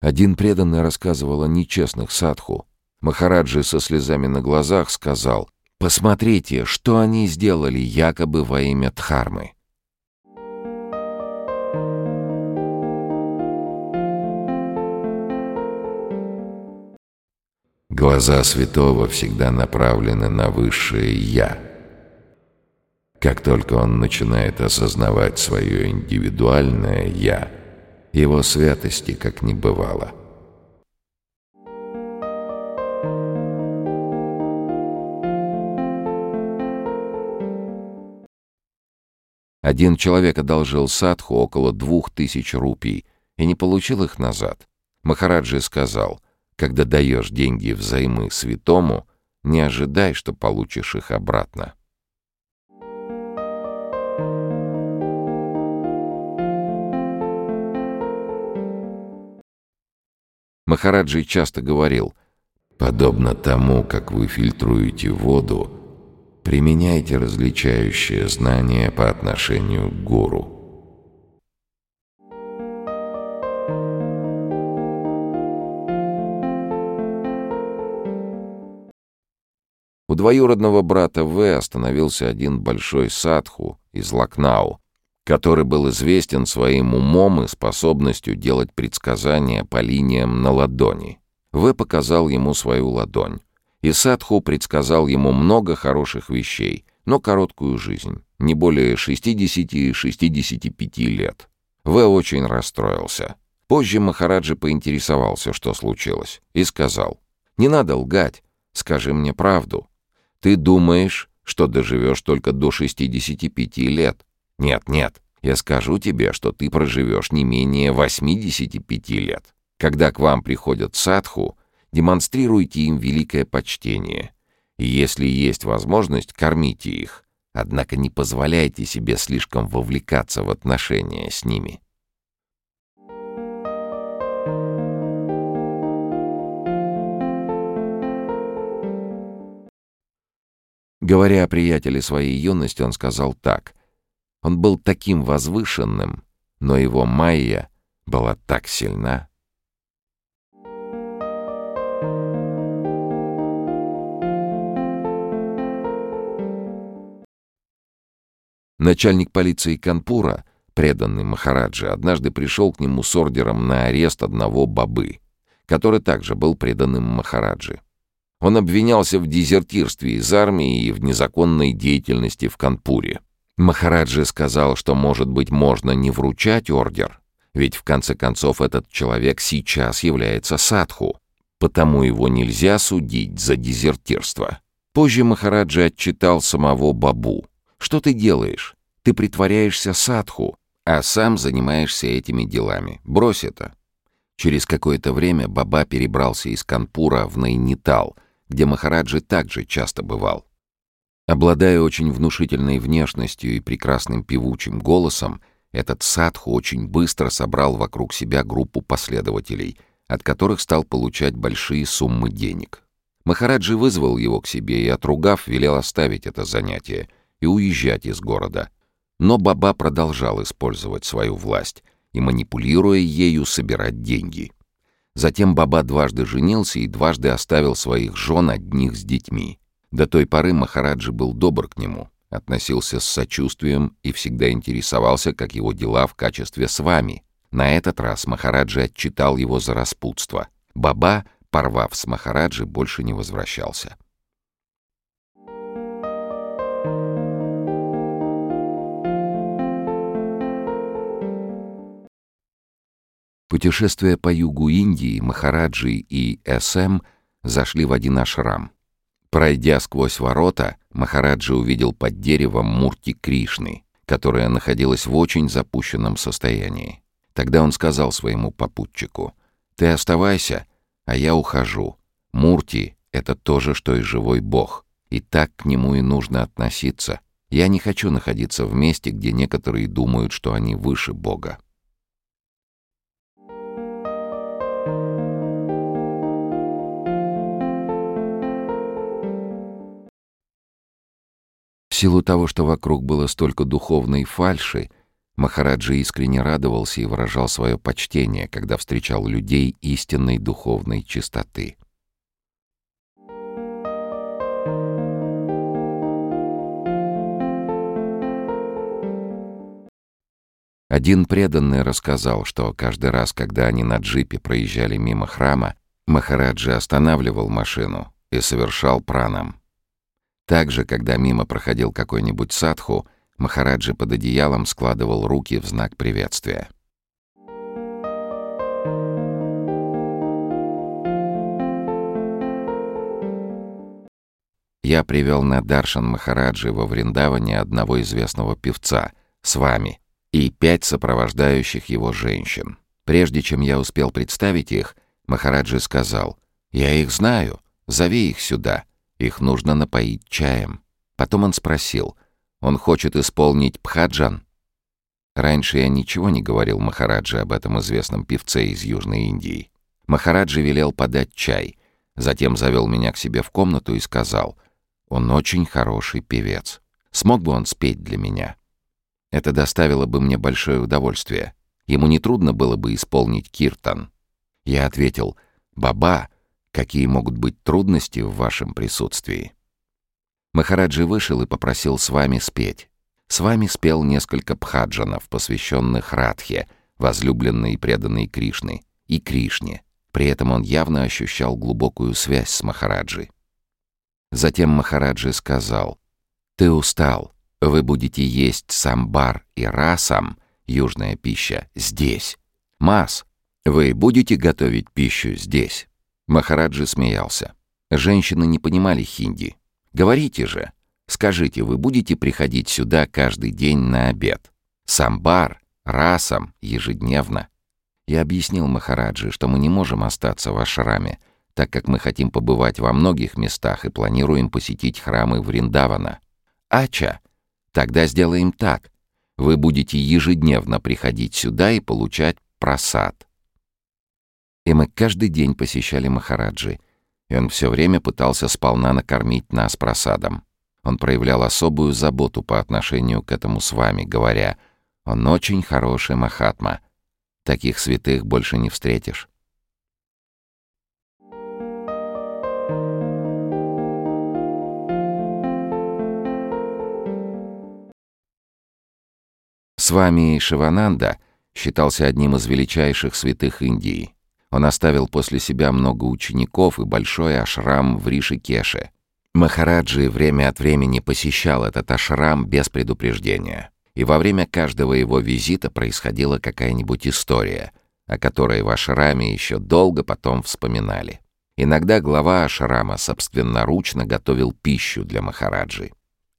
Один преданный рассказывал о нечестных садху. Махараджи со слезами на глазах сказал, «Посмотрите, что они сделали якобы во имя Дхармы». Глаза святого всегда направлены на высшее «Я». Как только он начинает осознавать свое индивидуальное «Я», его святости как не бывало – Один человек одолжил садху около двух тысяч рупий и не получил их назад. Махараджи сказал, когда даешь деньги взаймы святому, не ожидай, что получишь их обратно. Махараджи часто говорил, «Подобно тому, как вы фильтруете воду, Применяйте различающее знание по отношению к гуру. У двоюродного брата В остановился один большой садху из Лакнау, который был известен своим умом и способностью делать предсказания по линиям на ладони. В показал ему свою ладонь и Садху предсказал ему много хороших вещей, но короткую жизнь, не более 60-65 лет. В очень расстроился. Позже Махараджи поинтересовался, что случилось, и сказал, «Не надо лгать, скажи мне правду. Ты думаешь, что доживешь только до 65 лет? Нет, нет, я скажу тебе, что ты проживешь не менее 85 лет. Когда к вам приходят садху, демонстрируйте им великое почтение. И если есть возможность, кормите их. Однако не позволяйте себе слишком вовлекаться в отношения с ними. Говоря о приятеле своей юности, он сказал так. Он был таким возвышенным, но его майя была так сильна, Начальник полиции Канпура, преданный Махараджи, однажды пришел к нему с ордером на арест одного бабы, который также был преданным Махараджи. Он обвинялся в дезертирстве из армии и в незаконной деятельности в Канпуре. Махараджи сказал, что, может быть, можно не вручать ордер, ведь в конце концов этот человек сейчас является садху, потому его нельзя судить за дезертирство. Позже Махараджи отчитал самого Бабу, что ты делаешь? Ты притворяешься садху, а сам занимаешься этими делами. Брось это. Через какое-то время Баба перебрался из Канпура в Найнитал, где Махараджи также часто бывал. Обладая очень внушительной внешностью и прекрасным певучим голосом, этот садху очень быстро собрал вокруг себя группу последователей, от которых стал получать большие суммы денег. Махараджи вызвал его к себе и, отругав, велел оставить это занятие — и уезжать из города. Но Баба продолжал использовать свою власть и, манипулируя ею, собирать деньги. Затем Баба дважды женился и дважды оставил своих жен одних с детьми. До той поры Махараджи был добр к нему, относился с сочувствием и всегда интересовался, как его дела в качестве с вами. На этот раз Махараджи отчитал его за распутство. Баба, порвав с Махараджи, больше не возвращался. Путешествуя по югу Индии, Махараджи и С.М. зашли в один ашрам. Пройдя сквозь ворота, Махараджи увидел под деревом Мурти Кришны, которая находилась в очень запущенном состоянии. Тогда он сказал своему попутчику, «Ты оставайся, а я ухожу. Мурти — это то же, что и живой бог, и так к нему и нужно относиться. Я не хочу находиться в месте, где некоторые думают, что они выше бога». Силу того, что вокруг было столько духовной фальши, Махараджа искренне радовался и выражал свое почтение, когда встречал людей истинной духовной чистоты. Один преданный рассказал, что каждый раз, когда они на джипе проезжали мимо храма, Махараджи останавливал машину и совершал пранам. Также, когда мимо проходил какой-нибудь садху, Махараджи под одеялом складывал руки в знак приветствия. Я привел на Даршан Махараджи во Вриндаване одного известного певца, с вами, и пять сопровождающих его женщин. Прежде чем я успел представить их, Махараджи сказал, «Я их знаю, зови их сюда, их нужно напоить чаем». Потом он спросил, «Он хочет исполнить Пхаджан?» Раньше я ничего не говорил Махараджи об этом известном певце из Южной Индии. Махараджи велел подать чай, затем завел меня к себе в комнату и сказал, «Он очень хороший певец. Смог бы он спеть для меня?» Это доставило бы мне большое удовольствие. Ему нетрудно было бы исполнить киртан. Я ответил, «Баба, какие могут быть трудности в вашем присутствии?» Махараджи вышел и попросил с вами спеть. С вами спел несколько пхаджанов, посвященных Радхе, возлюбленной и преданной Кришны, и Кришне. При этом он явно ощущал глубокую связь с Махараджи. Затем Махараджи сказал, «Ты устал, вы будете есть самбар и расам, южная пища, здесь. Мас, «Вы будете готовить пищу здесь?» Махараджи смеялся. Женщины не понимали хинди. «Говорите же. Скажите, вы будете приходить сюда каждый день на обед? Самбар, расом, ежедневно?» Я объяснил Махараджи, что мы не можем остаться в ашраме, так как мы хотим побывать во многих местах и планируем посетить храмы Вриндавана. «Ача, тогда сделаем так. Вы будете ежедневно приходить сюда и получать просад. И мы каждый день посещали Махараджи, и он все время пытался сполна накормить нас просадом. Он проявлял особую заботу по отношению к этому с вами, говоря, «Он очень хороший Махатма. Таких святых больше не встретишь». С вами Шивананда считался одним из величайших святых Индии. Он оставил после себя много учеников и большой ашрам в Ришикеше. Махараджи время от времени посещал этот ашрам без предупреждения. И во время каждого его визита происходила какая-нибудь история, о которой в ашраме еще долго потом вспоминали. Иногда глава ашрама собственноручно готовил пищу для Махараджи.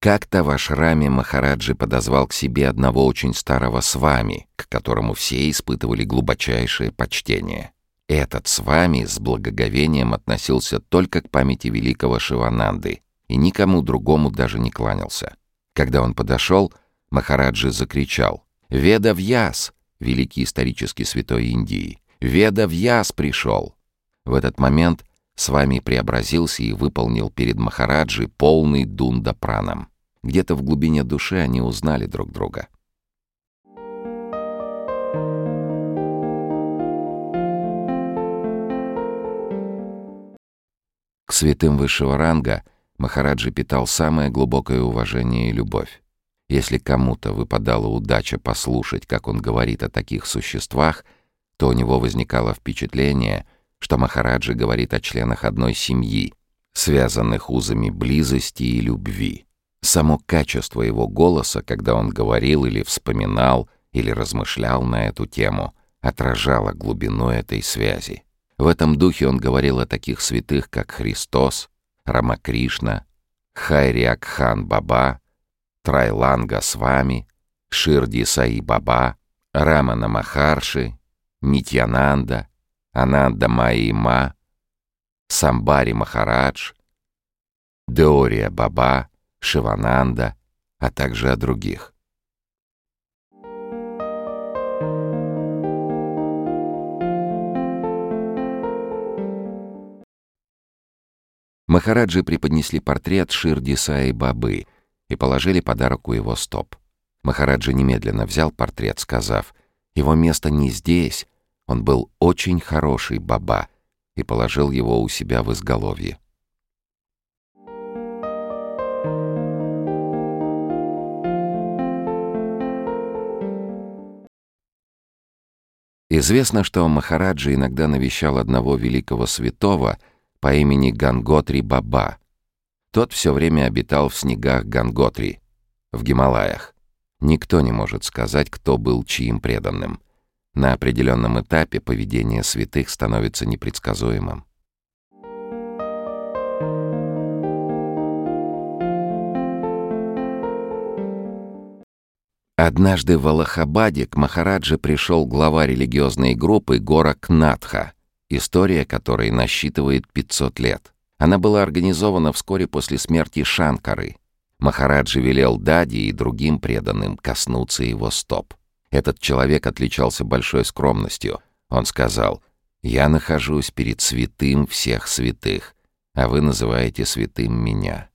Как-то в ашраме Махараджи подозвал к себе одного очень старого свами, к которому все испытывали глубочайшее почтение. Этот с вами с благоговением относился только к памяти великого Шивананды и никому другому даже не кланялся. Когда он подошел, Махараджи закричал «Веда Вьяс!» великий исторический святой Индии. «Веда Вьяс пришел!» В этот момент с вами преобразился и выполнил перед Махараджи полный дунда праном. Где-то в глубине души они узнали друг друга. К святым высшего ранга Махараджи питал самое глубокое уважение и любовь. Если кому-то выпадала удача послушать, как он говорит о таких существах, то у него возникало впечатление, что Махараджи говорит о членах одной семьи, связанных узами близости и любви. Само качество его голоса, когда он говорил или вспоминал, или размышлял на эту тему, отражало глубину этой связи. В этом духе он говорил о таких святых, как Христос, Рамакришна, Хайриакхан Баба, Трайланга Свами, Ширди Саи Баба, Рамана Махарши, Нитьянанда, Ананда Маима, Самбари Махарадж, Деория Баба, Шивананда, а также о других. Махараджи преподнесли портрет Ширди Саи Бабы и положили подарок у его стоп. Махараджа немедленно взял портрет, сказав, «Его место не здесь, он был очень хороший баба», и положил его у себя в изголовье. Известно, что Махараджа иногда навещал одного великого святого по имени Ганготри Баба. Тот все время обитал в снегах Ганготри, в Гималаях. Никто не может сказать, кто был чьим преданным. На определенном этапе поведение святых становится непредсказуемым. Однажды в Аллахабаде к Махараджи пришел глава религиозной группы Гора Кнатха, история которой насчитывает 500 лет. Она была организована вскоре после смерти Шанкары. Махараджи велел Дади и другим преданным коснуться его стоп. Этот человек отличался большой скромностью. Он сказал, «Я нахожусь перед святым всех святых, а вы называете святым меня».